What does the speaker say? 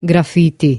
graffiti.